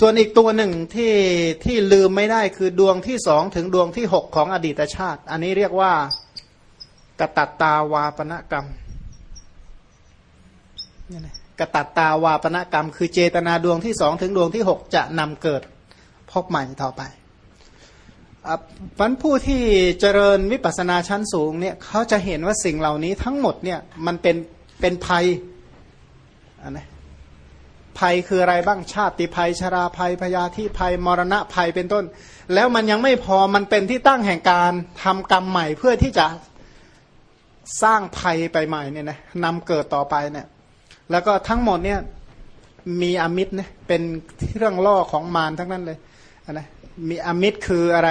ส่วนอีกตัวหนึ่งที่ที่ลืมไม่ได้คือดวงที่สองถึงดวงที่หกของอดีตชาติ อันนี้เรียกว่ากตัตตาวาปณกรรมกตัตตาวาปณกรรม คือเจตนาดวงที่สองถึงดวงที่หกจะนำเกิดพบใหม่ต่อไปวันผู้ที่เจริญวิปัสสนาชั้นสูงเนี่ยเขาจะเห็นว่าสิ่งเหล่านี้ทั้งหมดเนี่ยมันเป็นเป็นภัยอันนะ ภัยคืออะไรบ้างชาติภัยชราภัยพยาธิภัยมรณะภัยเป็นต้น แล้วมันยังไม่พอมันเป็นที่ตั้งแห่งการทำกรรมใหม่เพื่อที่จะสร้างภัยไปใหม่เนี่ยนะนำเกิดต่อไปเนี่ยแล้วก็ทั้งหมดเนี่ยมีอมิตรเนี่ยเป็นเรื่องล่อของมารทั้งนั้นเลยนะมีอมิตรคืออะไร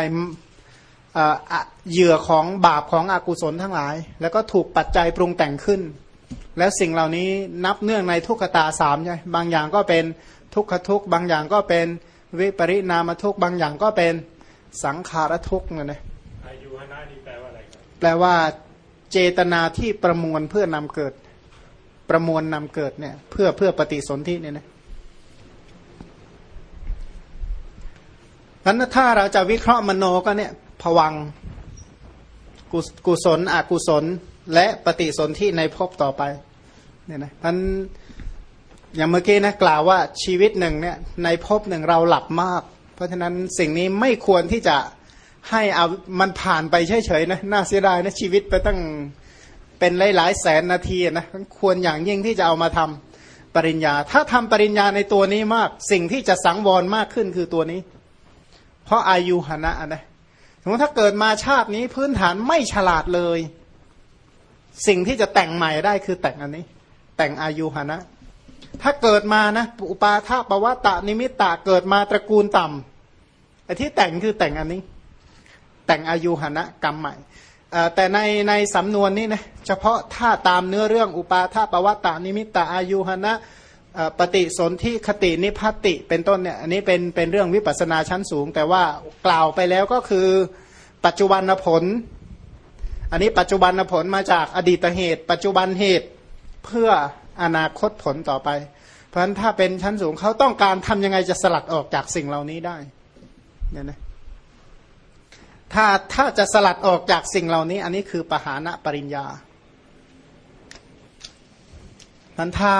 เหยื่อของบาปของอกุศลทั้งหลาย แล้วก็ถูกปัจจัยปรุงแต่งขึ้น แล้วสิ่งเหล่านี้นับเนื่องในทุกขตาสามใช่บางอย่างก็เป็นทุกขทุกบางอย่างก็เป็นวิปริณามทุกบางอย่างก็เป็นสังขารทุกเนี่ยนะอายุหนานี่แปลว่าอะไรครับแปลว่าเจตนาที่ประมวลเพื่อนำเกิด ประมวลนำเกิดเนี่ย เพื่อเพื่อปฏิสนธิเนี่ยนะพันถ้าเราจะวิเคราะห์มโนก็เนี่ยผวังกุศลอกุศล และปฏิสนธิในภพต่อไป เนี่ยนะพันอย่างเมื่อกี้นะกล่าวว่าชีวิตหนึ่งเนี่ยในภพหนึ่งเราหลับมาก เพราะฉะนั้นสิ่งนี้ไม่ควรที่จะให้เอามันผ่านไปเฉยๆนะน่าเสียดายนะชีวิตไปตั้งเป็นหลายๆแสนนาทีนะควรอย่างยิ่งที่จะเอามาทำปริญญา ถ้าทำปริญญาในตัวนี้มากสิ่งที่จะสังวรมากขึ้นคือตัวนี้ เพราะอายุหนะนะสมมติถ้าเกิดมาชาตินี้พื้นฐานไม่ฉลาดเลย สิ่งที่จะแต่งใหม่ได้คือแต่งอันนี้ แต่งอายุหนะ ถ้าเกิดมานะอุปาทาปวัตตนิมิตตาเกิดมาตระกูลต่ำไอ้ที่แต่งคือแต่งอันนี้ แต่งอายุหนะกรรมใหม่แต่ในในสำนวนนี้นะเฉพาะถ้าตามเนื้อเรื่องอุปาทาปวัตตานิมิตตาอายุหนะปฏิสนธิคตินิพัติเป็นต้นเนี่ยอันนี้เป็นเป็นเรื่องวิปัสนาชั้นสูง แต่ว่ากล่าวไปแล้วก็คือปัจจุบันผล อันนี้ปัจจุบันผลมาจากอดีตเหตุ ปัจจุบันเหตุ เพื่ออนาคตผลต่อไป เพราะฉะนั้นถ้าเป็นชั้นสูงเขาต้องการทำยังไงจะสลัดออกจากสิ่งเหล่านี้ได้เนี่ยนะถ้าถ้าจะสลัดออกจากสิ่งเหล่านี้ อันนี้คือปหานะปริญญานั้นถ้า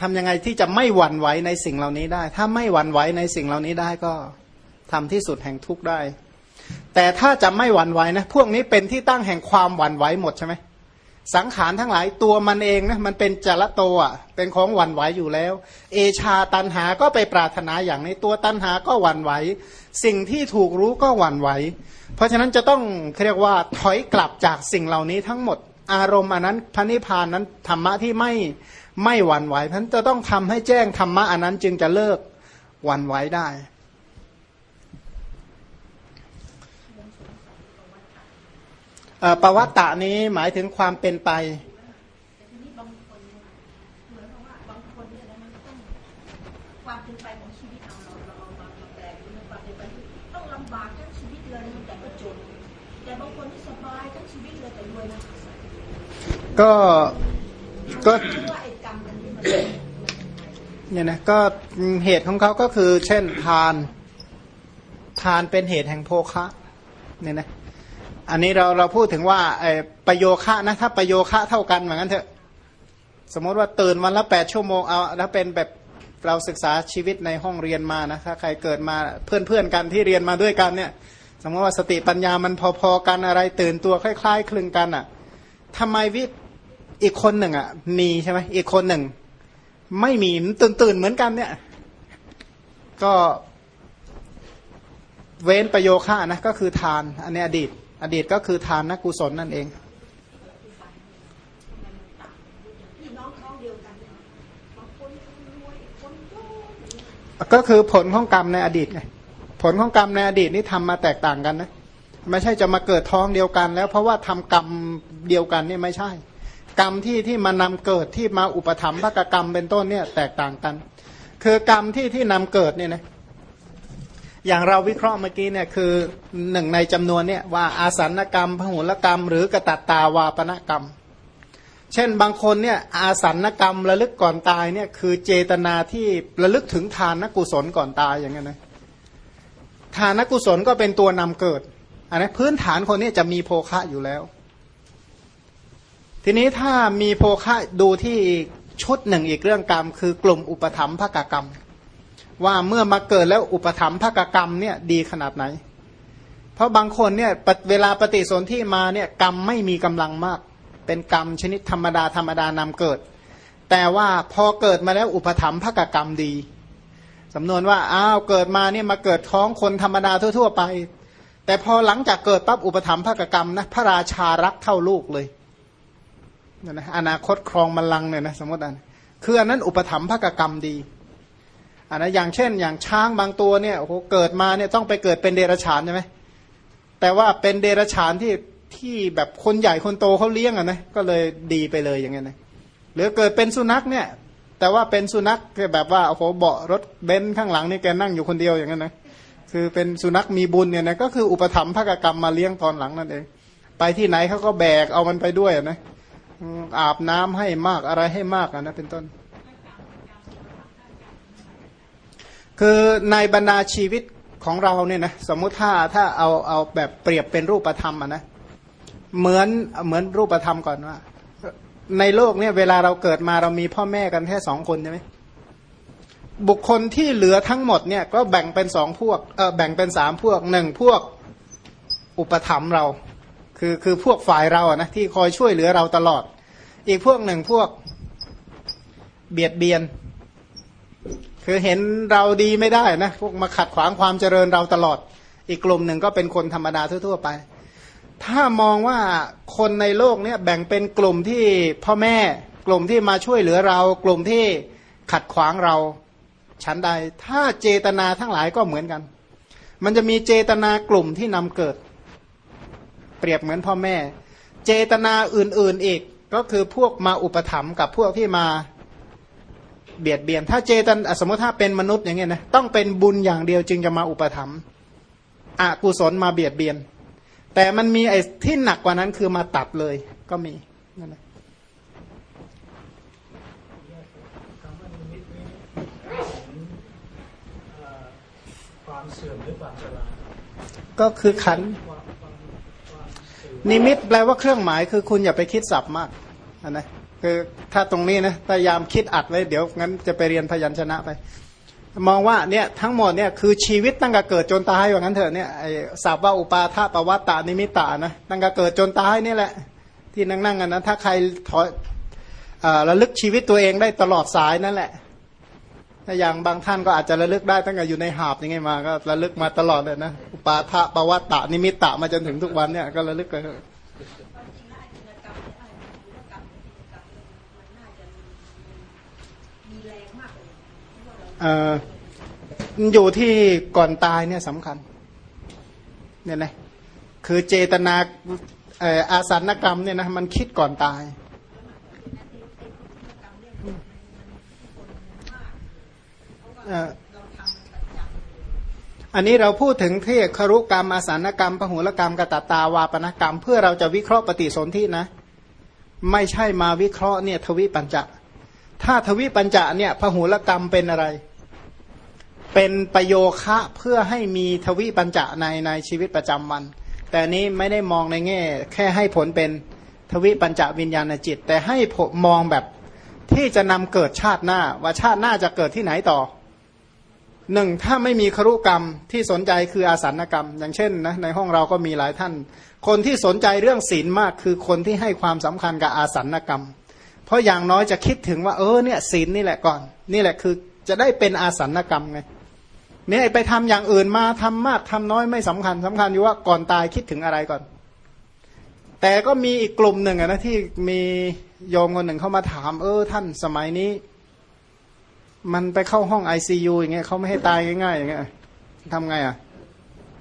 ทำยังไงที่จะไม่หวั่นไหวในสิ่งเหล่านี้ได้ ถ้าไม่หวั่นไหวในสิ่งเหล่านี้ได้ก็ทำที่สุดแห่งทุกข์ได้ แต่ถ้าจะไม่หวั่นไหวนะ พวกนี้เป็นที่ตั้งแห่งความหวั่นไหวหมดใช่ไหม สังขารทั้งหลายตัวมันเองนะมันเป็นจระโตอะเป็นของหวั่นไหวอยู่แล้ว เอชาตันหาก็ไปปรารถนาอย่างในตัวตันหาก็หวั่นไหวสิ่งที่ถูกรู้ก็หวั่นไหวเพราะฉะนั้นจะต้องเรียกว่าถอยกลับจากสิ่งเหล่านี้ทั้งหมดอารมณ์อันนั้นพระนิพพานนั้นธรรมะที่ไม่ไม่หวั่นไหวนั้นจะต้องทำให้แจ้งธรรมะอันนั้นจึงจะเลิกหวั่นไหวได้ ปวัตตะนี้หมายถึงความเป็นไปก็ก็เนี่ยนะก็เหตุของเขาก็คือ เช่นทาน ทานเป็นเหตุแห่งโภคะเนี่ยนะ อันนี้เราเราพูดถึงว่าไอ้ประโยคะนะถ้าประโยคะเท่ากันเหมือนกันเถอะ สมมติว่าตื่นวันละแปดชั่วโมงเอาแล้วเป็นแบบเราศึกษาชีวิตในห้องเรียนมานะถ้าใครเกิดมาเพื่อนเพื่อนกันที่เรียนมาด้วยกันเนี่ย สมมติว่าสติปัญญามันพอๆกันอะไร ตื่นตัวคล้ายๆคลึงกันอะ่ะทำไมวิอีกคนหนึ่งอะมีใช่ไหมอีกคนหนึ่ง ไม่มีตื่นตื่นเหมือนกันเนี่ย ก็เว้นประโยค่านะก็คือทานอันนี้อดีต อดีตก็คือทานนักกุศลนั่นเอง ก็คือผลของกรรมในอดีตไงผลของกรรมในอดีตนี่ทำมาแตกต่างกันนะไม่ใช่จะมาเกิดท้องเดียวกัน แล้วเพราะว่าทำกรรมเดียวกันนี่ไม่ใช่ กรรมที่ที่มานำเกิดที่มาอุปธรรมภกกรรมเป็นต้นเนี่ยแตกต่างกัน คือกรรมที่ที่นำเกิดเนี่ยนะ อย่างเราวิเคราะห์เมื่อกี้เนี่ยคือหนึ่งในจำนวนเนี่ยว่าอาสันกรรมพหุลกรรม หรือกตัตตาวาปนกรรม เช่นบางคนเนี่ยอาสันกรรมระลึกก่อนตายเนี่ยคือเจตนาที่ระลึกถึงทานนกุศลก่อนตายอย่างนั้นนะทานนกุศลก็เป็นตัวนำเกิดอันนี้พื้นฐานคนนี้จะมีโภคะอยู่แล้ว ทีนี้ถ้ามีโภคะดูที่ชุดหนึ่งอีกเรื่องกรรม คือกลุ่มอุปถัมภกกรรม ว่าเมื่อมาเกิดแล้วอุปถัมภกกรรมเนี่ยดีขนาดไหน เพราะบางคนเนี่ยเวลาปฏิสนธิมาเนี่ยกรรมไม่มีกำลังมาก เป็นกรรมชนิดธรรมดาธรรมดานำเกิด แต่ว่าพอเกิดมาแล้วอุปถัมภกกรรมดีสำนวนว่าอ้าวเกิดมาเนี่ยมาเกิดท้องคนธรรมดาทั่ว ๆ ไป แต่พอหลังจากเกิดปั๊บอุปถัมภกกรรมนะพระราชารักเท่าลูกเลยนะอนาคตครองบัลลังก์เนี่ยนะสมมติอันคืออันนั้นอุปถัมภกกรรมดี อันนะอย่างเช่น อย่างช้างบางตัวเนี่ยโอ้โหเกิดมาเนี่ยต้องไปเกิดเป็นเดรัจฉานใช่ไหมแต่ว่าเป็นเดรัจฉานที่ที่แบบคนใหญ่คนโตเขาเลี้ยงอะนะก็เลยดีไปเลยอย่างเงี้ยนะหรือเกิดเป็นสุนัขเนี่ย แต่ว่าเป็นสุนัขแบบว่าโอ้โหเบาะรถเบนซ์ข้างหลังนี่แกนั่งอยู่คนเดียวอย่างเงี้ยนะคือเป็นสุนัขมีบุญเนี่ยนะก็คืออุปถัมภกกรรมมาเลี้ยงตอนหลังนั่นเอง ไปที่ไหนเขาก็แบกเอามันไปด้วยนะอาบน้ำให้มากอะไรให้มากนะเป็นต้น คือในบรรดาชีวิตของเราเนี่ยนะสมมุติถ้าถ้าเอาเอาแบบเปรียบเป็นรูปธรรมอะนะเหมือนเหมือนรูปธรรมก่อนว่า ในโลกเนี่ยเวลาเราเกิดมาเรามีพ่อแม่กันแค่สองคนใช่ไหมบุคคลที่เหลือทั้งหมดเนี่ยก็แบ่งเป็นสองพวกเออแบ่งเป็นสามพวกหนึ่งพวกอุปถัมภ์เรา คือคือพวกฝ่ายเราอะนะที่คอยช่วยเหลือเราตลอด อีกพวกหนึ่งพวกเบียดเบียน คือเห็นเราดีไม่ได้นะพวกมาขัดขวางความเจริญเราตลอด อีกกลุ่มหนึ่งก็เป็นคนธรรมดาทั่วๆไป ถ้ามองว่าคนในโลกเนี่ยแบ่งเป็นกลุ่มที่พ่อแม่กลุ่มที่มาช่วยเหลือเรา กลุ่มที่ขัดขวางเราชั้นใด ถ้าเจตนาทั้งหลายก็เหมือนกัน มันจะมีเจตนากลุ่มที่นำเกิด เปรียบเหมือนพ่อแม่ เจตนาอื่นๆอีกก็คือพวกมาอุปถัมภ์กับพวกที่มา เบียดเบียน ถ้าเจตันสมมติถ้าเป็นมนุษย์อย่างเงี้ยนะต้องเป็นบุญอย่างเดียวจึงจะมาอุปถัมภ์อกุศลมาเบียดเบียน แต่มันมีไอ้ที่หนักกว่านั้นคือมาตัดเลยก็มีนั่นแหละก็คือขัน นิมิตแปลว่าเครื่องหมายคือคุณอย่าไปคิดสับมากนะ คือถ้าตรงนี้นะพยายามคิดอัดไว้เดี๋ยวงั้นจะไปเรียนพยัญชนะไป มองว่าเนี่ยทั้งหมดเนี่ยคือชีวิตตั้งแต่เกิดจนตายว่างั้นเถอะเนี่ยไอ้สับว่าอุปาทาปวัตตานิมิตานะตั้งแต่เกิดจนตายนี่แหละ ที่นั่งนั่งกันนะถ้าใครถอยระลึกชีวิตตัวเองได้ตลอดสายนั่นแหละถ้าอย่างบางท่านก็อาจจะระลึกได้ตั้งแต่อยู่ในหาบยังไงมา ก็ระลึกมาตลอดเลยนะอุปาทะปวัตตานิมิตตะมาจนถึงทุกวันเนี่ยก็ระลึกไป อะเอ่ออยู่ที่ก่อนตายเนี่ยสำคัญเนี่ยนะคือเจตนาอาสันกรรมเนี่ยนะมันคิดก่อนตาย อันนี้เราพูดถึงเที่ครุกรรม อาสานกรรมพหุลกรรมกตตาวาปนกรรม เพื่อเราจะวิเคราะห์ปฏิสนธินะ ไม่ใช่มาวิเคราะห์เนี่ยทวิปัญจะถ้าทวิปัญจะเนี่ยพหุลกรรมเป็นอะไร เป็นประโยคะเพื่อให้มีทวิปัญจะในในชีวิตประจำวัน แต่นี้ไม่ได้มองในแง่ แค่ให้ผลเป็นทวิปัญจวิญญาณจิต แต่ให้ผมมองแบบที่จะนำเกิดชาติหน้า ว่าชาติหน้าจะเกิดที่ไหนต่อหนึ่งถ้าไม่มีครุกรรมที่สนใจคืออาสันกรรม อย่างเช่นนะในห้องเราก็มีหลายท่าน คนที่สนใจเรื่องศีลมากคือคนที่ให้ความสำคัญกับอาสันกรรม เพราะอย่างน้อยจะคิดถึงว่าเออเนี่ยศีลนี่แหละก่อน นี่แหละคือจะได้เป็นอาสันกรรมไง เนี่ยไปทำอย่างอื่นมาทำมากทำน้อยไม่สำคัญสำคัญอยู่ว่าก่อนตายคิดถึงอะไรก่อน แต่ก็มีอีกกลุ่มหนึ่งนะที่มีโยมคนหนึ่งเข้ามาถาม เออท่านสมัยนี้ มันไปเข้าห้องไอซียูอย่างเงี้ยเขาไม่ให้ตายง่ายๆอย่างเงี้ยทำไงอะ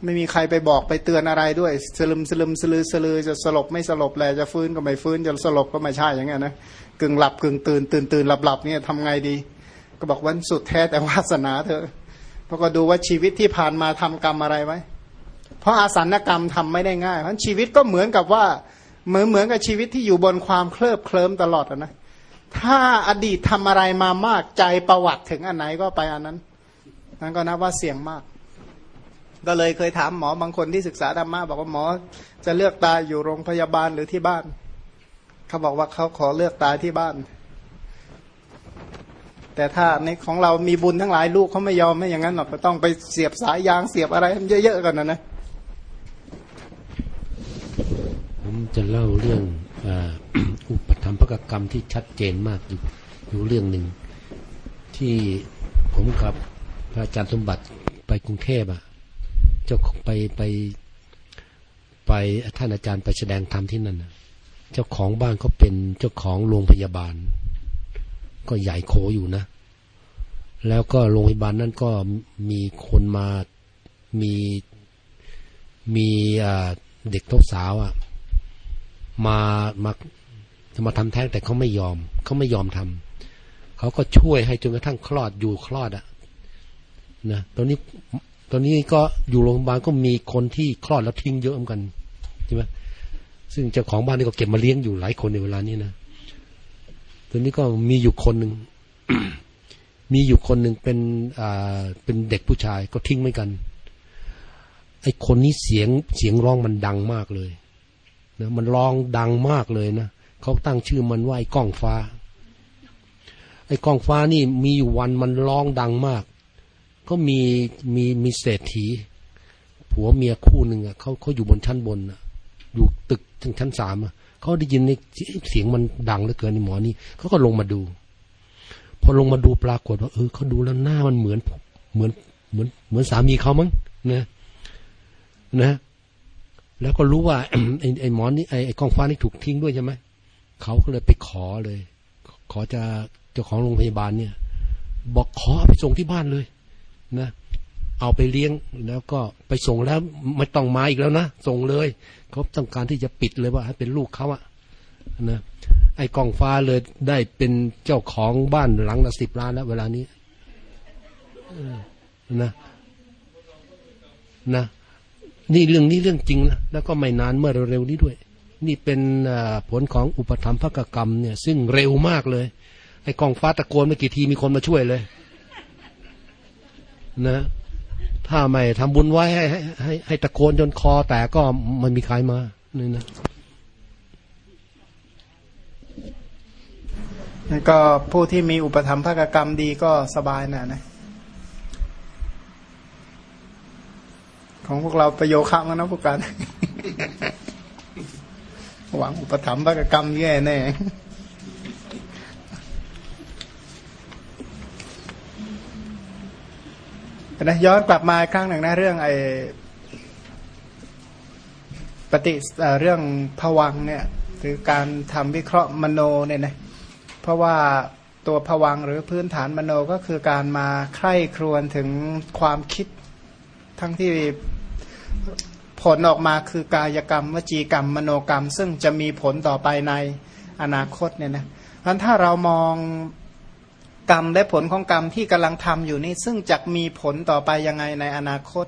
ไม่มีใครไปบอกไปเตือนอะไรด้วยสลึมสลึมสลือสลือจะสลบไม่สลบแหละจะฟื้นก็ไม่ฟื้นจะสลบก็ไม่ใช่อย่างเงี้ยนะกึ่งหลับกึ่งตื่นตื่นตื่นหลับหลับเนี่ยทำไงดี ก็บอกวันสุดแท้แต่วาสนาเธอเพราะก็ดูว่าชีวิตที่ผ่านมาทำกรรมอะไรไว้ เพราะอาสันกรรมทำไม่ได้ง่ายเพราะชีวิตก็เหมือนกับว่าเหมือนเหมือนกับชีวิตที่อยู่บนความเคลิบเคลิ้มตลอดนะ ถ้าอดีตทำอะไรมามากใจประวัติถึงอันไหนก็ไปอันนั้น นั่นก็นับว่าเสี่ยงมาก ก็เลยเคยถามหมอบางคนที่ศึกษาธรรมะบอกว่าหมอจะเลือกตายอยู่โรงพยาบาลหรือที่บ้าน เขาบอกว่าเขาขอเลือกตายที่บ้าน แต่ถ้าในของเรามีบุญทั้งหลายลูกเขาไม่ยอมไม่อย่างนั้นหรอกต้องไปเสียบสายยางเสียบอะไรมันเยอะๆกันนะนะผมจะเล่าเรื่องอุปธรรมภกกรรมที่ชัดเจนมากอยู่อยู่เรื่องหนึ่ง ที่ผมกับพระอาจารย์สมบัติไปกรุงเทพอะเจ้าไปไปไปท่านอาจารย์ไปแสดงธรรมที่นั่นเจ้าของบ้านก็เป็นเจ้าของโรงพยาบาล ก็ใหญ่โขอยู่นะ แล้วก็โรงพยาบาลนั้นก็มีคนมามีมีเด็กทสาวอะ มามาจะมาทำแท้งแต่เขาไม่ยอมเขาไม่ยอมทำเขาก็ช่วยให้จนกระทั่งคลอดอยู่คลอดอะนะตอนนี้ตอนนี้ก็อยู่โรงพยาบาลก็มีคนที่คลอดแล้วทิ้งเยอะเหมือนกันใช่ไหมซึ่งเจ้าของบ้านนี่ก็เก็บมาเลี้ยงอยู่หลายคนในเวลานี้นะ ตอนนี้ก็มีอยู่คนหนึ่งมีอยู่คนหนึ่งเป็นอ่าเป็นเด็กผู้ชายก็ทิ้งเหมือนกัน ไอ้คนนี้เสียงเสียงร้องมันดังมากเลยนะมันร้องดังมากเลยนะเขาตั้งชื่อมันว่าไอ้ก้องฟ้า ไอ้ก้องฟ้านี่มีอยู่วันมันร้องดังมาก ก็มีมีมีเศรษฐี ผัวเมียคู่หนึ่งอะเขาเขาอยู่บนชั้นบนอะอยู่ตึกถึงชั้นสามอะ เขาได้ยินในเสียงมันดังเหลือเกินในหมอนี่เขาก็ลงมาดู พอลงมาดูปรากฏว่าเออเขาดูแล้วหน้ามันเหมือนเหมือนเหมือนเหมือนสามีเขามั้งนะนะ แล้วก็รู้ว่าไอ้ไอ้หมอนี่ไอ้ไอ้กองฟ้านี่ถูกทิ้งด้วยใช่ไหมเขาก็เลยไปขอเลย ขอจะเจ้าของโรงพยาบาลเนี่ย บอกขอเอาไปส่งที่บ้านเลย นะ เอาไปเลี้ยงแล้วก็ไปส่งแล้วไม่ต้องมาอีกแล้วนะส่งเลยเขาต้องการที่จะปิดเลยว่าให้เป็นลูกเขาอะนะไอ้กองฟ้าเลยได้เป็นเจ้าของบ้านหลังละสิบล้านแล้วเวลานี้นะนะนี่เรื่องนี้เรื่องจริงนะแล้วก็ไม่นานเมื่อเร็วๆนี้ด้วย นี่เป็นผลของอุปธรรมภกกรรมเนี่ย ซึ่งเร็วมากเลย ไอ้กองฟ้าตะโกนไม่กี่ทีมีคนมาช่วยเลย นะ ถ้าไม่ทำบุญไว้ให้ให้ให้ให้ตะโกนจนคอ แต่ก็ไม่มีใครมานี่นะแล้วก็ผู้ที่มีอุปธรรมภกกรรมดีก็สบายหน่อยนะ ของพวกเราประโยคำกันนะพวกกันหวังอุปถัมภ์ภกกรรมแย่แน่ นะย้อนกลับมาครั้งหนึ่งนะเรื่องไอปฏิเรื่องผวังเนี่ยหรือการทำวิเคราะห์มโนเนี่ยนะเพราะว่าตัวผวังหรือพื้นฐานมโนก็คือการมาใคร่ครวญถึงความคิดทั้งที่ผลออกมาคือกายกรรม วจีกรรม มโนกรรม ซึ่งจะมีผลต่อไปในอนาคตเนี่ยนะเพราะถ้าเรามอง กรรมและผลของกรรมที่กำลังทำอยู่นี่ซึ่งจะมีผลต่อไปยังไงในอนาคต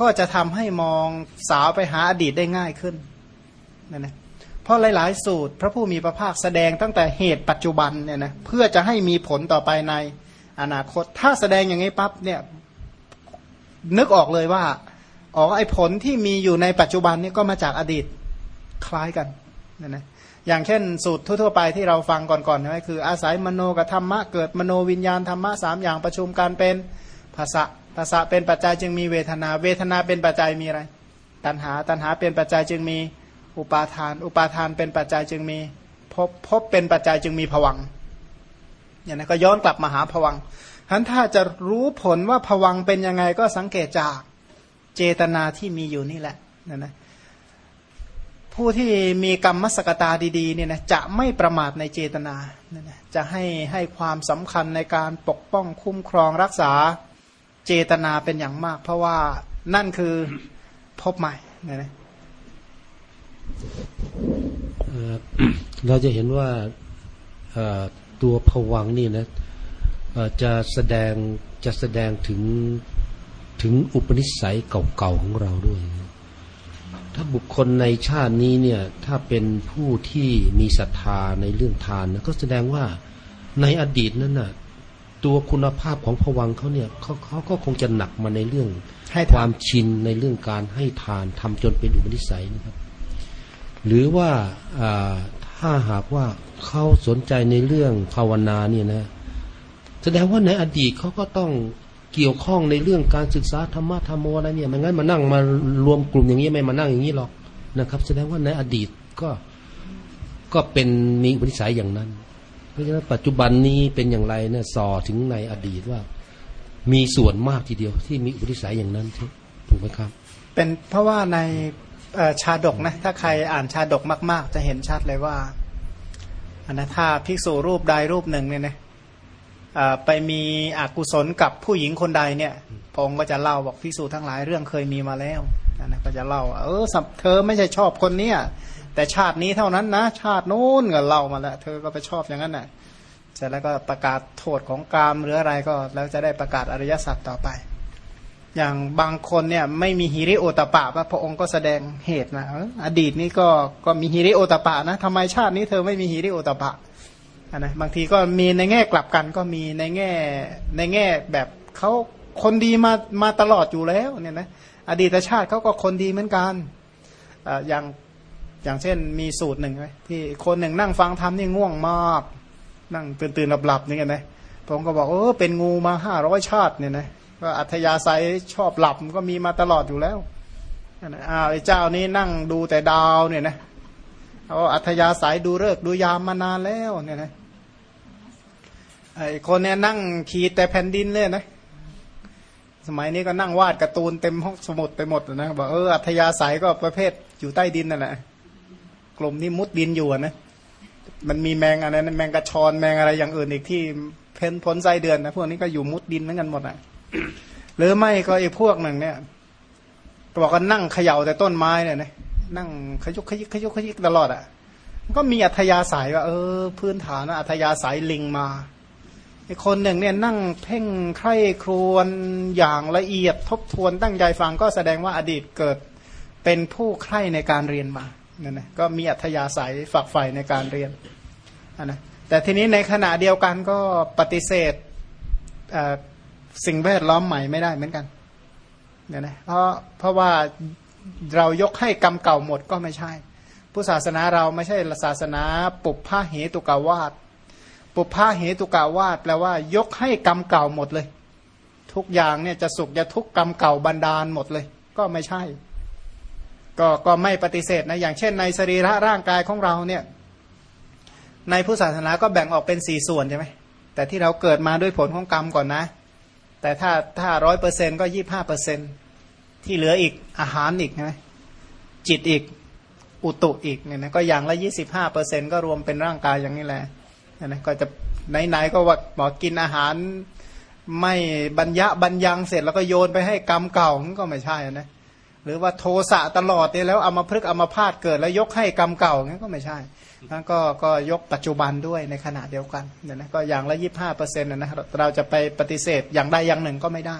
ก็จะทำให้มองสาวไปหาอดีตได้ง่ายขึ้นนะนะเพราะหลาย ๆ สูตร พระผู้มีพระภาคแสดงตั้งแต่เหตุปัจจุบันเนี่ยนะเพื่อจะให้มีผลต่อไปในอนาคต ถ้าแสดงอย่างนี้ปั๊บเนี่ยนึกออกเลยว่าอ๋อไอ้ผลที่มีอยู่ในปัจจุบันนี่ก็มาจากอดีตคล้ายกันนะนะ อย่างเช่นสูตรทั่วๆไปที่เราฟังก่อนๆใช่ไหมคือ อาศัยมโนกับธรรมะเกิดมโนวิญญาณธรรมะสามอย่างประชุมกันเป็นภาษะภาษะเป็นปัจจัยจึงมีเวทนา เวทนาเป็นปัจจัยมีอะไร ตัณหาตัณหาเป็นปัจจัยจึงมีอุปาทาน อุปาทานเป็นปัจจัยจึงมีพบพบเป็นปัจจัยจึงมีผวังอย่างนั้นก็ย้อนกลับมาหาผวังฉันถ้าจะรู้ผลว่าผวังเป็นยังไงก็สังเกตจากเจตนาที่มีอยู่นี่แหละนะนะ ผู้ที่มีกรรมมสกตาดีๆเนี่ยนะจะไม่ประมาทในเจตนาจะให้ให้ความสำคัญในการปกป้องคุ้มครองรักษาเจตนาเป็นอย่างมาก เพราะว่านั่นคือพบใหม่เนี่ยนะเราจะเห็นว่าตัวผวังนี่นะจะแสดงจะแสดงถึงถึงอุปนิสัยเก่าๆของเราด้วยถ ถ้าบุคคลในชาตินี้เนี่ยถ้าเป็นผู้ที่มีศรัทธาในเรื่องทานนะก็แสดงว่าในอดีตนั้นน่ะตัวคุณภาพของผวังค์เขาเนี่ยเขาเขาก็คงจะหนักมาในเรื่องให้คทาวานมชินในเรื่องการให้ทานทำจนเป็นอุปนิสัยนะครับ หรือว่าอ่าถ้าหากว่าเขาสนใจในเรื่องภาวนาเนี่ยนะ แสดงว่าในอดีตเขาก็ต้อง เกี่ยวข้องในเรื่องการศึกษาธรรมะธรรมโมอะไรเนี่ยไม่งั้นมานั่งมารวมกลุ่มอย่างนี้ไม่มานั่งอย่างนี้หรอกนะครับ แสดงว่าในอดีตก็ก็เป็นมีอุปนิสัยอย่างนั้น เพราะฉะนั้นปัจจุบันนี้เป็นอย่างไรเนี่ยสอถึงในอดีตว่า มีส่วนมากทีเดียวที่มีอุปนิสัยอย่างนั้นถูกไหมครับ เป็นเพราะว่าในชาดกนะถ้าใครอ่านชาดกมาก ๆ จะเห็นชัดเลยว่าอันนะถ้าภิกษุรูปใดรูปหนึ่งเนี่ยนะเอ่อ ไปมีอกุศลกับผู้หญิงคนใดเนี่ยพระองค์ก็จะเล่าบอกภิกษุทั้งหลายเรื่องเคยมีมาแล้วนะก็จะเล่าว่าเออเธอไม่ใช่ชอบคนเนี้ยแต่ชาตินี้เท่านั้นนะ ชาตินู้นก็เล่ามาแล้ว เธอก็ไปชอบอย่างนั้นน่ะเสร็จแล้วก็ประกาศโทษของกามหรืออะไรก็ แล้วจะได้ประกาศอริยสัจต่อไป อย่างบางคนเนี่ยไม่มีฮิริโอตปะพระองค์ก็แสดงเหตุนะอออดีตนี้ก็ก็มีฮิริโอตปะนะทำไมชาตินี้เธอไม่มีฮิริโอตปะะนะบางทีก็มีในแง่กลับกันก็มีในแง่ในแง่แบบเขาคนดีมามาตลอดอยู่แล้วเนี่ยนะอดีตชาติเขาก็คนดีเหมือนกันอ่าอย่างอย่างเช่นมีสูตรหนึ่งที่คนหนึ่งนั่งฟังธรรมนี่ง่วงมาก นั่งตื่นตื่นหลับหลับนี่ไงนะผมก็บอกเออเป็นงูมาห้าร้อยชาติเนี่ยนะก็อัธยาศัยชอบหลับก็มีมาตลอดอยู่แล้วอ้าวไอ้เจ้านี้นั่งดูแต่ดาวเนี่ยนะเอาอัธยาศัยดูเลิกดูยามมานานแล้วเนี่ยนะ ไอ้คนเนี้ยนั่งขีดแต่แผ่นดินเลยนะสมัยนี้ก็นั่งวาดการ์ตูนเต็มห้องสมุดไปหมดนะบอกเอออัธยาศัยก็ประเภทอยู่ใต้ดินนั่นแหละกลมนี่มุดดินอยู่นะมันมีแมงอะไรนะแมงกระชอนแมงอะไรอย่างอื่นอีกที่เพ้นพ้นไส้เดือนนะพวกนี้ก็อยู่มุดดินเหมือนกันหมดอะหรือไม่ก็ไอ้พวกหนึ่งเนี่ยบอกว่านั่งเขย่าแต่ต้นไม้เนี่ยนะนั่งขยุกขยิกขยุกขยิกตลอดอะก็มีอัธยาศัยว่าเออ พื้นฐานอัธยาศัยลิงมา คนหนึ่งเนี่ยนั่งเพ่งใคร่ครวญอย่างละเอียดทบทวนตั้งใจฟังก็แสดงว่าอดีตเกิดเป็นผู้ใคร่ในการเรียนมานั่นนะก็มีอัธยาศัยฝักใฝ่ในการเรียนอะนะแต่ทีนี้ในขณะเดียวกันก็ปฏิเสธสิ่งแวดล้อมใหม่ไม่ได้เหมือนกันเนี่ยนะเพราะเพราะว่าเรายกให้กรรมเก่าหมดก็ไม่ใช่ ผู้ศาสนาเราไม่ใช่ศาสนาปุพพะเหตุกาวาส ปุพพะเหตุกาวาสแปลว่า ยกให้กรรมเก่าหมดเลย ทุกอย่างเนี่ยจะสุขจะทุกกรรมเก่าบันดาลหมดเลย ก็ไม่ใช่ ก็ก็ไม่ปฏิเสธนะอย่างเช่น ในสรีระร่างกายของเราเนี่ย ในพุทธศาสนาก็แบ่งออกเป็นสี่ส่วนใช่ไหมแต่ที่เราเกิดมาด้วยผลของกรรมก่อนนะ แต่ถ้าถ้าร้อยเปอร์เซ็นก็ยี่ห้าเปอร์เซ็นที่เหลืออีกอาหารอีกนะจิตอีกอุตุอีกเนี่ยนะก็อย่างละยี่สิบห้าเปอร์เซ็นก็รวมเป็นร่างกายอย่างนี้แหละ นะก็จะไหนๆก็ว่าบอกกินอาหารไม่บรรยะบรรยังเสร็จแล้วก็โยนไปให้กรรมเก่ามันก็ไม่ใช่นะหรือว่าโทสะตลอดเนี่ยแล้วเอามาพลึกเอามาพาดเกิด แล้วยกให้กรรมเก่างั้นก็ไม่ใช่นั่นก็ก็ยกปัจจุบันด้วยในขณะเดียวกันเนี่ยนะก็อย่างละยี่ห้าเปอร์เซ็นต์นะเราจะไปปฏิเสธอย่างใดอย่างหนึ่งก็ไม่ได้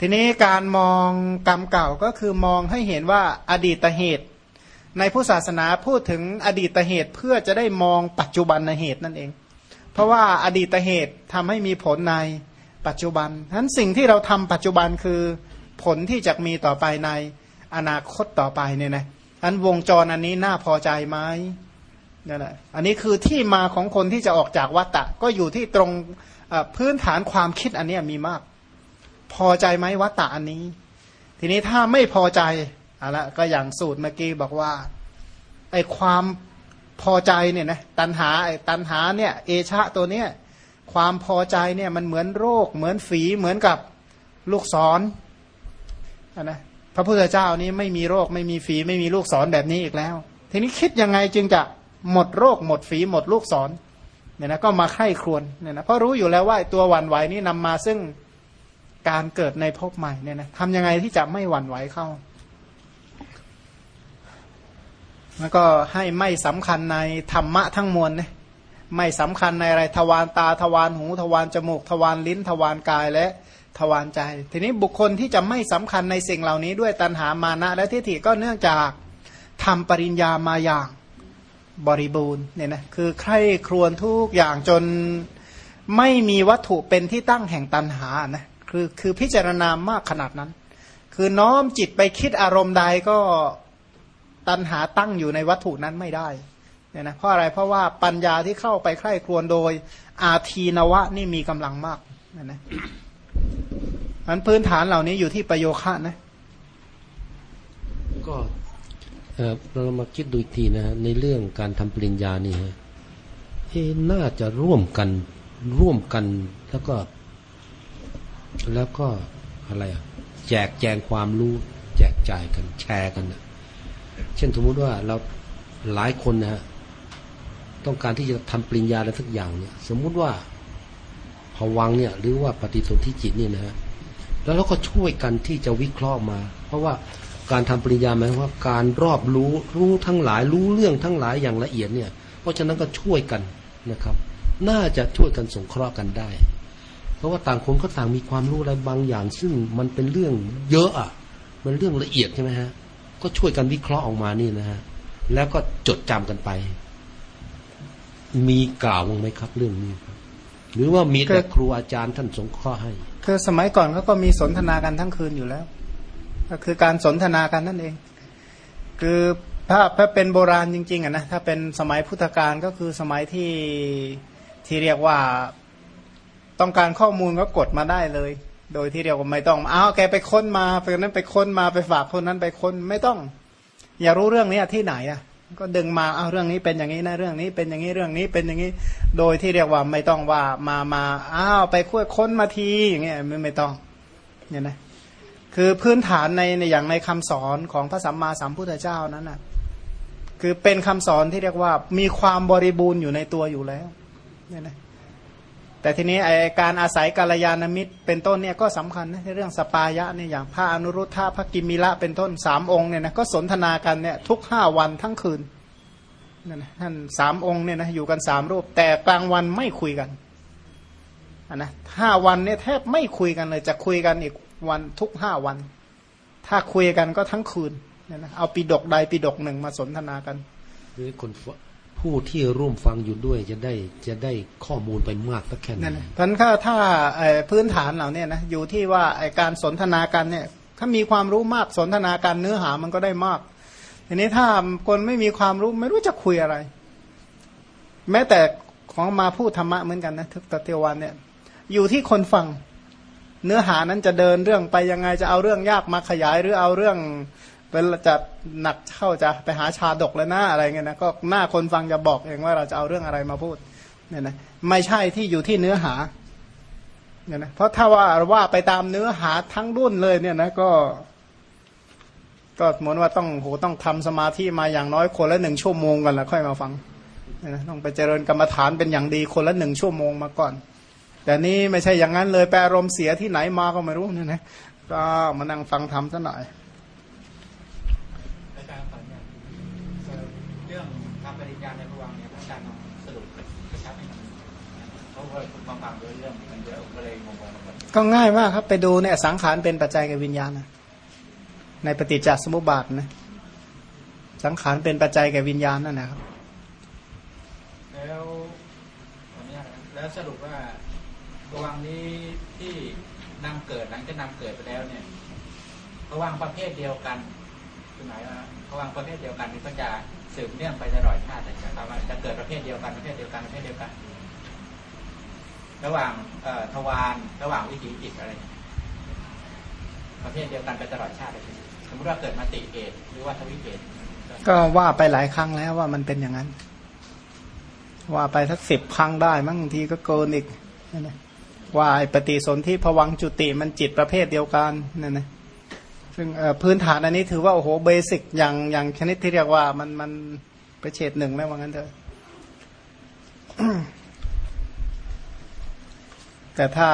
ทีนี้การมองกรรมเก่าก็คือมองให้เห็นว่าอดีตเหตุ ในผู้ศาสนาพูดถึงอดีตเหตุเพื่อจะได้มองปัจจุบันเหตุนั่นเอง เพราะว่าอดีตเหตุทำให้มีผลในปัจจุบันฉะนั้นสิ่งที่เราทำปัจจุบันคือผลที่จะมีต่อไปในอนาคตต่อไปเนี่ยนะอันวงจรอันนี้น่าพอใจไหมนั่นแหละอันนี้คือที่มาของคนที่จะออกจากวัตตะ ก็อยู่ที่ตรงพื้นฐานความคิดอันนี้มีมาก พอใจไหมวัตตะอันนี้ ทีนี้ถ้าไม่พอใจ เอาละก็อย่างสูตรเมื่อกี้บอกว่าไอความพอใจเนี่ยนะตันหาไอตันหาเนี่ยเอชะตัวเนี้ยความพอใจเนี่ยมันเหมือนโรค เหมือนฝีเหมือนกับลูกศรอะนะพระพุทธเจ้านี้ไม่มีโรคไม่มีฝีไม่มีลูกศรแบบนี้อีกแล้ว ทีนี้คิดยังไงจึงจะหมดโรค หมดฝีหมดลูกศรเนี่ยนะก็มาไข้ครวนเนี่ยนะเพราะรู้อยู่แล้วว่าไอ้ตัวหวั่นไหวนี้นำมาซึ่งการเกิดในภพใหม่เนี่ยนะทำยังไงที่จะไม่หวั่นไหวเข้า แล้วก็ให้ไม่สำคัญในธรรมะทั้งมวลนี่ยไม่สำคัญในอะไรทวารตาทวารหูทวารจมูกทวารลิ้นทวารกายและทวารใจ ทีนี้บุคคลที่จะไม่สำคัญในสิ่งเหล่านี้ด้วยตัณหามานะ และทิฏฐิก็เนื่องจากทำปริญญามาอย่างบริบูรณ์เนี่ยนะคือใคร่ครวญทุกอย่างจนไม่มีวัตถุเป็นที่ตั้งแห่งตัณหานะคือคือพิจารณามากขนาดนั้น คือน้อมจิตไปคิดอารมณ์ใดก็ ตัณหาตั้งอยู่ในวัตถุนั้นไม่ได้เนี่ยนะเพราะอะไรเพราะว่าปัญญาที่เข้าไปใคร่ครวญโดย อาทีนวะนี่มีกำลังมากนะนะมันพื้นฐานเหล่านี้อยู่ที่ประโยคะนะก็เออเรามาคิดดูอีกทีนะฮะในเรื่องการทำปริญญานี่ฮะเอะน่าจะร่วมกันร่วมกันแล้วก็ แล้วก็อะไรอะแจกแจงความรู้ แจกจ่ายกันแชร์กันนะ เช่นสมมุติว่าเราหลายคนนะฮะต้องการที่จะทำปริญญาอะไรสักอย่างเนี่ย สมมุติว่าภวังเนี่ยหรือว่าปฏิสนธิจิตเนี่ยนะฮะแล้วเราก็ช่วยกันที่จะวิเคราะห์มา เพราะว่าการทำปริญญาหมายว่าการรอบรู้รู้ทั้งหลายรู้เรื่องทั้งหลายอย่างละเอียดเนี่ย เพราะฉะนั้นก็ช่วยกันนะครับ น่าจะช่วยกันสงเคราะห์กันได้ เพราะว่าต่างคนก็ต่างมีความรู้อะไรบางอย่าง ซึ่งมันเป็นเรื่องเยอะอะมันเรื่องละเอียดใช่ไหมฮะ ก็ช่วยกันวิเคราะห์ออกมานี่นะฮะแล้วก็จดจำกันไป มีกล่าวบ้างไหมครับเรื่องนี้ครับ หรือว่ามีแต่ครูอาจารย์ท่านสงเคราะห์ให้ คือสมัยก่อนเขาก็มีสนทนากันทั้งคืนอยู่แล้ว ก็คือการสนทนากันนั่นเอง คือถ้าถ้าเป็นโบราณจริงๆอะนะถ้าเป็นสมัยพุทธกาลก็คือสมัยที่ที่เรียกว่าต้องการข้อมูลก็กดมาได้เลย โดยที่เรียกว่าไม่ต้องอ้าวแกไปค้นมาไปนั้นไปค้นมาไปฝากคนนั้นไปค้นไม่ต้อง อย่ารู้เรื่องนี้ที่ไหนอะ ก็ดึงมาเอาเรื่องนี้เป็นอย่างนี้นะเรื่องนี้เป็นอย่างนี้เรื่องนี้เป็นอย่างนี้ โดยที่เรียกว่าไม่ต้องว่ามามาอ้าวไปคุยค้นมาทีอย่างเงี้ยไม่ไม่ต้องเนี่ยนะคือพื้นฐานในในอย่างในคำสอนของพระสัมมาสัมพุทธเจ้านั้นนะคือเป็นคำสอนที่เรียกว่ามีความบริบูรณ์อยู่ในตัวอยู่แล้วเนี่ยนะ แต่ทีนี้ไอการอาศัยกาลยานมิตรเป็นต้นเนี่ยก็สำคัญนะในเรื่องสปายะเนี่ยอย่างพระอนุรุทธะพระกิมมิละเป็นต้นสามองค์เนี่ยนะก็สนทนากันเนี่ยทุกห้าวันทั้งคืนนั่นนะท่านสามองค์เนี่ยนะอยู่กันสามรูป แต่กลางวันไม่คุยกันนนะห้าวันเนี่ยแทบไม่คุยกันเลย จะคุยกันอีกวันทุกห้าวัน ถ้าคุยกันก็ทั้งคืนเนี่ยนะเอาปีดกใดปีดกหนึ่งมาสนทนากันหรือคนฟ ผู้ที่ร่วมฟังอยู่ด้วยจะได้จะได้ข้อมูลไปมากสักแค่ไหนเพราะนั่นถ้าถ้าพื้นฐานเหล่านี้นะอยู่ที่ว่าการสนทนากันเนี่ยถ้ามีความรู้มากสนทนากันเนื้อหามันก็ได้มากทีนี้ถ้าคนไม่มีความรู้ไม่รู้จะคุยอะไร แม้แต่ของมาพูดธรรมะเหมือนกันนะทุกตะเทวันเนี่ย อยู่ที่คนฟัง เนื้อหานั้นจะเดินเรื่องไปยังไงจะเอาเรื่องยากมาขยายหรือเอาเรื่อง เป็นจะหนักเข้าจะไปหาชาดกแล้วนะอะไรเงี้ยนะก็หน้าคนฟังจะบอกเองว่าเราจะเอาเรื่องอะไรมาพูดเนี่ยนะไม่ใช่ที่อยู่ที่เนื้อหาเนี่ยนะเพราะถ้าว่าว่าไปตามเนื้อหาทั้งรุ่นเลยเนี่ยนะก็ ก็เหมือนว่าต้องโหต้องทำสมาธิมาอย่างน้อยคนละหนึ่งชั่วโมงกันแล้วค่อยมาฟังเนี่ยนะต้องไปเจริญกรรมฐานเป็นอย่างดีคนละหนึ่งชั่วโมงมาก่อน แต่นี่ไม่ใช่อย่างนั้นเลยแปรอารมณ์เสียที่ไหนมาก็ไม่รู้เนี่ยนะก็มานั่งฟังทำซะหน่อย ก็ง่ายมากครับ ไปดูเนี่ยสังขารเป็นปัจจัยแก่วิญญาณนะในปฏิจจสมุปบาทนะสังขารเป็นปัจจัยแก่วิญญาณนั่นนะครับ แล้วแล้วสรุปว่าระว่างนี้ที่นำเกิดหลังจากนำเกิดไปแล้วเนี่ยระว่างประเภทเดียวกันคือหมายว่าระว่างประเภทเดียวกันนี่ก็จะสืบเนื่องไปตลอดชาตินะครับว่าจะเกิดประเภทเดียวกันประเภทเดียวกันประเภทเดียวกัน ระหว่างเอ่อทวารระหว่างวิถีจิตอะไรประเภทเดียวกันไปตลอดชาติเลยสมมติว่าเกิดมาติเกตหรือว่าทวิเกตก็ว่าไปหลายครั้งแล้วว่ามันเป็นอย่างนั้น ว่าไปทักสิบครั้งได้มั้งบางทีก็เกินอีกนั่นนะว่าปฏิสนธิภวังจุติมันจิตประเภทเดียวกันนั่นนะซึ่งพื้นฐานอันนี้ถือว่า โอ้โหเบสิกอย่างอย่างชนิดที่เรียกว่ามันมันไปเฉดหนึ่งแล้วว่างั้นเถอะ แต่ถ้า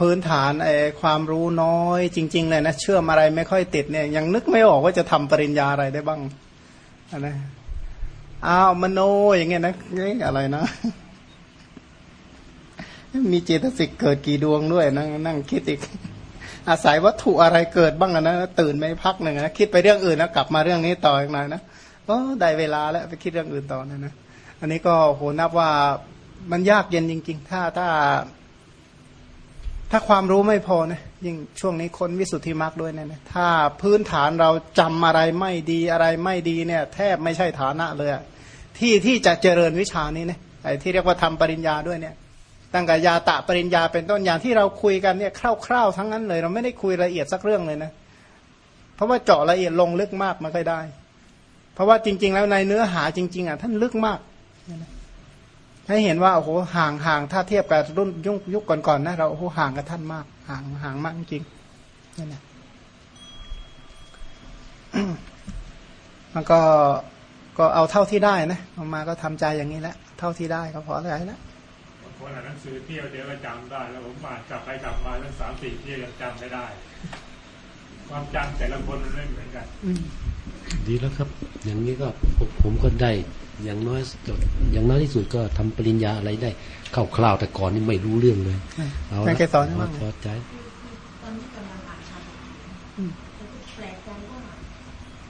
พื้นฐานไอ้ความรู้น้อย จริง ๆ เลยนะเชื่อมอะไรไม่ค่อยติดเนี่ยยังนึกไม่ออกว่าจะทำปริญญาอะไรได้บ้างอันะอ้าวมโนอย่างเงี้ยนะเอ๊ะอะไรนะ มีเจตสิกเกิดกี่ดวงด้วยนั่งนั่งคิดอีก อาศัยวัตถุอะไรเกิดบ้างอะนะตื่นไปพักหนึ่งนะคิดไปเรื่องอื่นนะกลับมาเรื่องนี้ต่ออีกหน่อยนะโอ้ได้เวลาแล้วไปคิดเรื่องอื่นต่อนะนะอันนี้ก็โหนับว่ามันยากเย็นจริง ๆ ถ้าถ้า ถ้าความรู้ไม่พอนะยิ่งช่วงนี้คนวิสุทธิมรรคด้วยเนะนะถ้าพื้นฐานเราจำอะไรไม่ดีอะไรไม่ดีเนี่ย แทบไม่ใช่ฐานะเลยที่ที่จะเจริญวิชานี้นะไอ้ที่เรียกว่าทำปริญญาด้วยเนี่ยตั้งแต่ยาตะปริญญาเป็นต้นอย่างที่เราคุยกันเนี่ยคร่าวๆทั้งนั้นเลย เราไม่ได้คุยละเอียดสักเรื่องเลยนะเพราะว่าเจาะละเอียดลงลึกมากม่ค่อยได้ เพราะว่าจริง ๆ แล้วในเนื้อหาจริง ๆอะท่านลึกมาก ให้เห็นว่าโอ้โหห่างห่างถ้าเทียบกับรุ่นยุคยุคก่อนๆนะเราโอ้โหห่างกับท่านมากห่างห่างมากจริงนั่นแหละมันก็ก็เอาเท่าที่ได้นะออกมาก็ทำใจอย่างนี้แหละเท่าที่ได้ก็พอแล้วละบางคนอ่านหนังสือเที่ยวเดียวก็จำได้ แล้วผมอ่านกลับไปกลับมาตั้งสามสี่เที่ยวยังจำไม่ได้ ความจำแต่ละคนมันไม่เหมือนกันดีแล้วครับ อย่างนี้ก็ผมผมก็ได้ อย่างน้อยสุดอย่างน้อยที่สุดก็ทำปริญญาอะไรได้คร่าวๆแต่ก่อนนี่ไม่รู้เรื่องเลยเอาท่านละแกสอนให้พว่าอไงพอใจตอนนี้กำลังอ่านชาดกแต่ก็แปลกใจว่า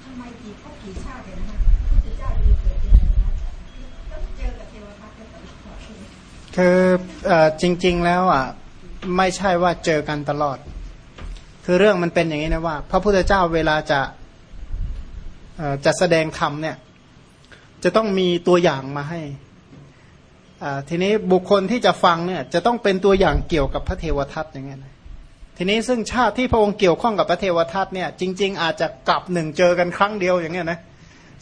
ทำไมกี่พวกกี่ชาติเลยนะคะพระพุทธเจ้าจะเกิดเป็นอะไรนะต้องเจอกับเทวทัตกันตลอดเลยคือเอ่อจริง ๆแล้วอะไม่ใช่ว่าเจอกันตลอด คือเรื่องมันเป็นอย่างนี้นะว่า พระพุทธเจ้าเวลาจะเอ่อจะแสดงธรรมเนี่ย จะต้องมีตัวอย่างมาให้อ่าทีนี้บุคคลที่จะฟังเนี่ยจะต้องเป็นตัวอย่างเกี่ยวกับพระเทวทัตอย่างเงี้ยนะทีนี้ซึ่งชาติที่พระองค์เกี่ยวข้องกับพระเทวทัตเนี่ยจริง ๆ อาจจะกลับหนึ่งเจอกันครั้งเดียวอย่างเงี้ยนะ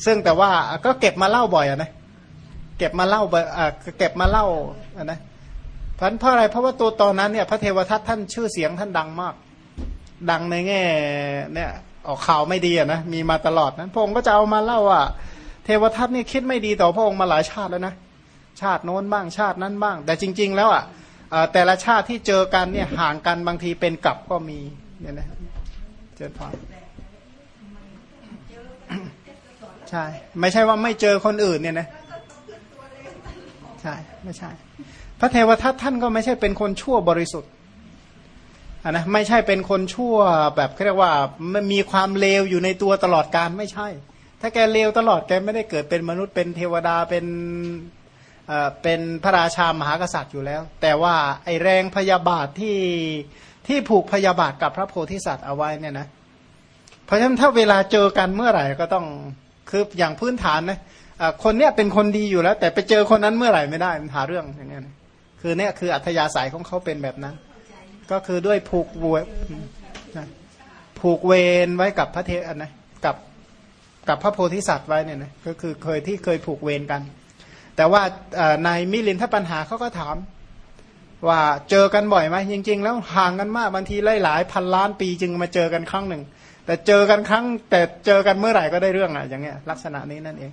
ซึ่งแต่ว่าก็เก็บมาเล่าบ่อยอะนะเก็บมาเล่าเก็บมาเล่าอะนะเพราะเพราะอะไรเพราะว่าตัวตอนนั้นเนี่ยพระเทวทัตท่านชื่อเสียงท่านดังมาก ดังในแง่เนี่ยออกข่าวไม่ดีอะนะมีมาตลอดนั้นพระองค์ก็จะเอามาเล่าว่า เทวทัตนี่คิดไม่ดีต่อพระองค์มาหลายชาติแล้วนะชาติโน้นบ้างชาตินั้นบ้าง แต่จริง ๆ แล้วอะแต่ละชาติที่เจอกันเนี่ยห่างกันบางทีเป็นกลับก็มีเนี่ยนะเจอพอใช่ ไม่ใช่ว่าไม่เจอคนอื่นเนี่ยนะใช่ไม่ใช่ พระเทวทัตท่านก็ไม่ใช่เป็นคนชั่วบริสุทธิ์ะนะไม่ใช่เป็นคนชั่วแบบเขาเรียกว่ามันมีความเลวอยู่ในตัวตลอดการไม่ใช่ ถ้าแกเลวตลอดแกไม่ได้เกิดเป็นมนุษย์เป็นเทวดาเป็นเอ่อเป็นพระราชามหากษัตริย์อยู่แล้ว แต่ว่าไอแรงพยาบาทที่ที่ผูกพยาบาทกับพระโพธิสัตว์เอาไว้เนี่ยนะเพราะฉะนั้นถ้าเวลาเจอกันเมื่อไหร่ก็ต้องคืออย่างพื้นฐานนะคนเนี้ยเป็นคนดีอยู่แล้ว แต่ไปเจอคนนั้นเมื่อไหร่ไม่ได้มันหาเรื่องอย่างเงี้ยคือเนี่ยคืออัธยาศัยของเขาเป็นแบบนั้น ก็คือด้วยผูกเวผูกเวรไว้กับพระเทอนะกับ กับพระโพธิสัตว์ไว้เนี่ยนะก็คือเคยที่เคยผูกเวรกัน แต่ว่าในมิลินทปัญหาเขาก็ถาม ว่าเจอกันบ่อยไหมจริง ๆ แล้วห่างกันมากบางทีหลายพันล้านปีจึงมาเจอกันครั้งหนึ่ง แต่เจอกันครั้ง แต่เจอกันเมื่อไหร่ก็ได้เรื่องอะอย่างเงี้ยลักษณะนี้นั่นเอง